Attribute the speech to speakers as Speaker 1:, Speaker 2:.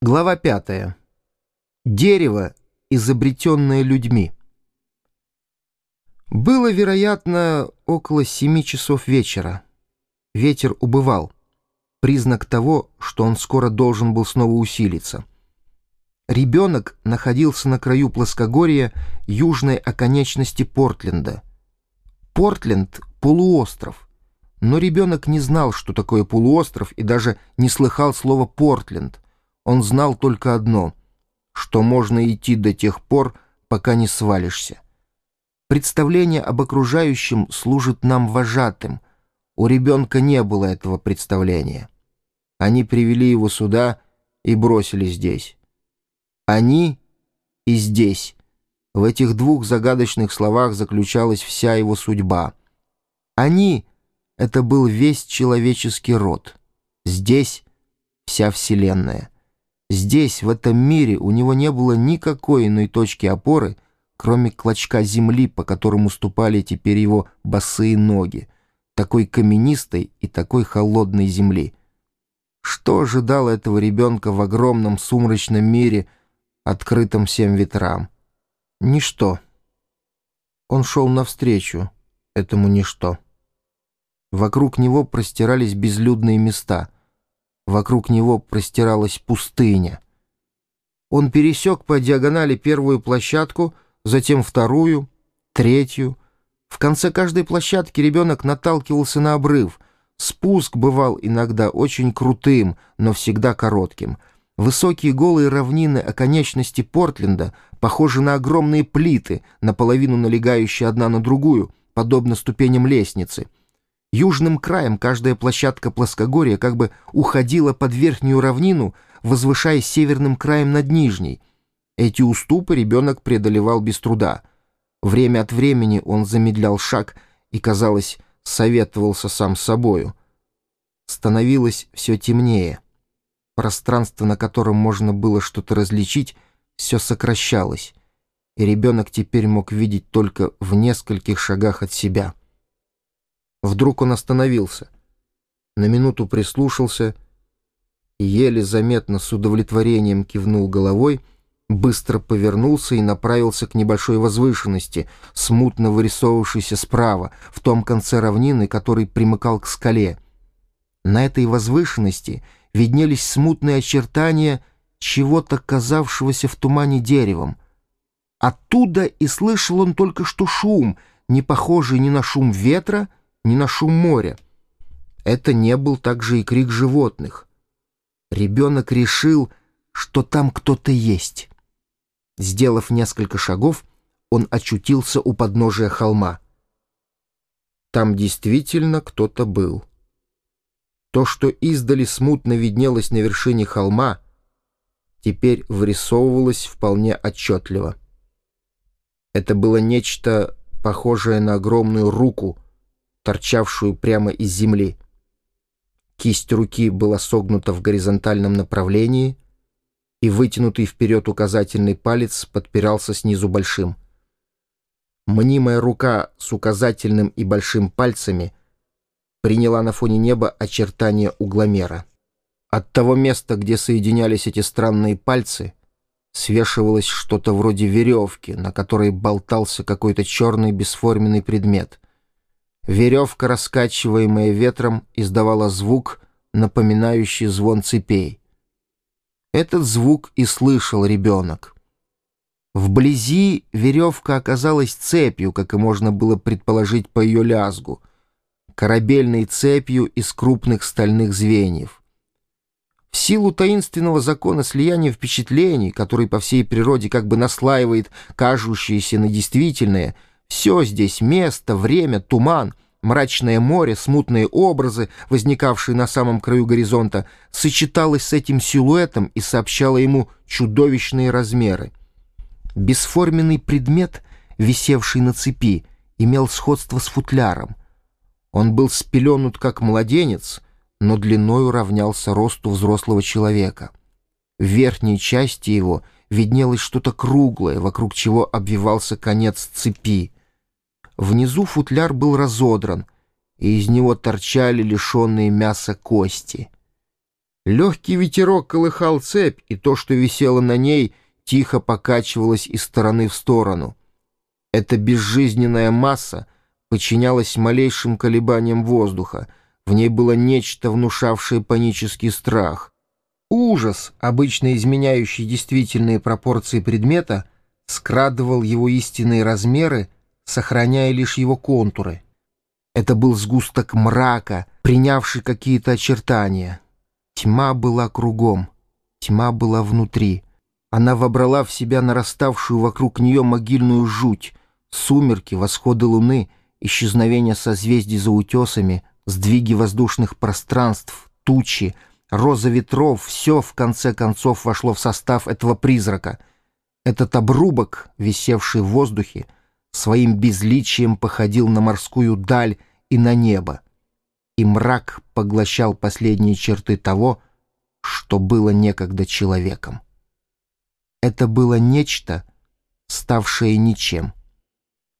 Speaker 1: Глава пятая. Дерево, изобретенное людьми. Было, вероятно, около семи часов вечера. Ветер убывал. Признак того, что он скоро должен был снова усилиться. Ребенок находился на краю плоскогорья южной оконечности Портленда. Портленд — полуостров. Но ребенок не знал, что такое полуостров, и даже не слыхал слова «Портленд», он знал только одно, что можно идти до тех пор, пока не свалишься. Представление об окружающем служит нам вожатым. У ребенка не было этого представления. Они привели его сюда и бросили здесь. Они и здесь. В этих двух загадочных словах заключалась вся его судьба. Они — это был весь человеческий род. Здесь — вся Вселенная. Здесь, в этом мире, у него не было никакой иной точки опоры, кроме клочка земли, по которому ступали теперь его босые ноги, такой каменистой и такой холодной земли. Что ожидало этого ребенка в огромном сумрачном мире, открытом всем ветрам? Ничто. Он шел навстречу этому ничто. Вокруг него простирались безлюдные места — Вокруг него простиралась пустыня. Он пересек по диагонали первую площадку, затем вторую, третью. В конце каждой площадки ребенок наталкивался на обрыв. Спуск бывал иногда очень крутым, но всегда коротким. Высокие голые равнины оконечности Портленда похожи на огромные плиты, наполовину налегающие одна на другую, подобно ступеням лестницы — Южным краем каждая площадка плоскогорья как бы уходила под верхнюю равнину, возвышаясь северным краем над нижней. Эти уступы ребенок преодолевал без труда. Время от времени он замедлял шаг и, казалось, советовался сам с собою. Становилось все темнее. Пространство, на котором можно было что-то различить, все сокращалось, и ребенок теперь мог видеть только в нескольких шагах от себя. Вдруг он остановился, на минуту прислушался и, еле заметно с удовлетворением кивнул головой, быстро повернулся и направился к небольшой возвышенности, смутно вырисовывавшейся справа, в том конце равнины, который примыкал к скале. На этой возвышенности виднелись смутные очертания чего-то казавшегося в тумане деревом. Оттуда и слышал он только что шум, не похожий ни на шум ветра, ни на шум моря. Это не был также и крик животных. Ребенок решил, что там кто-то есть. Сделав несколько шагов, он очутился у подножия холма. Там действительно кто-то был. То, что издали смутно виднелось на вершине холма, теперь вырисовывалось вполне отчетливо. Это было нечто похожее на огромную руку — торчавшую прямо из земли. Кисть руки была согнута в горизонтальном направлении, и вытянутый вперед указательный палец подпирался снизу большим. Мнимая рука с указательным и большим пальцами приняла на фоне неба очертания угломера. От того места, где соединялись эти странные пальцы, свешивалось что-то вроде веревки, на которой болтался какой-то черный бесформенный предмет — Веревка, раскачиваемая ветром, издавала звук, напоминающий звон цепей. Этот звук и слышал ребенок. Вблизи веревка оказалась цепью, как и можно было предположить по ее лязгу, корабельной цепью из крупных стальных звеньев. В силу таинственного закона слияния впечатлений, который по всей природе как бы наслаивает кажущееся на действительное — все здесь — место, время, туман, мрачное море, смутные образы, возникавшие на самом краю горизонта, сочеталось с этим силуэтом и сообщало ему чудовищные размеры. Бесформенный предмет, висевший на цепи, имел сходство с футляром. Он был спеленут как младенец, но длиною равнялся росту взрослого человека. В верхней части его виднелось что-то круглое, вокруг чего обвивался конец цепи. Внизу футляр был разодран, и из него торчали лишенные мяса кости. Легкий ветерок колыхал цепь, и то, что висело на ней, тихо покачивалось из стороны в сторону. Эта безжизненная масса подчинялась малейшим колебаниям воздуха. В ней было нечто, внушавшее панический страх. Ужас, обычно изменяющий действительные пропорции предмета, скрадывал его истинные размеры, сохраняя лишь его контуры. Это был сгусток мрака, принявший какие-то очертания. Тьма была кругом, тьма была внутри. Она вобрала в себя нараставшую вокруг нее могильную жуть, сумерки, восходы луны, исчезновение созвездий за утесами, сдвиги воздушных пространств, тучи, роза ветров — все, в конце концов, вошло в состав этого призрака. Этот обрубок, висевший в воздухе, своим безличием походил на морскую даль и на небо. И мрак поглощал последние черты того, что было некогда человеком. Это было нечто, ставшее ничем —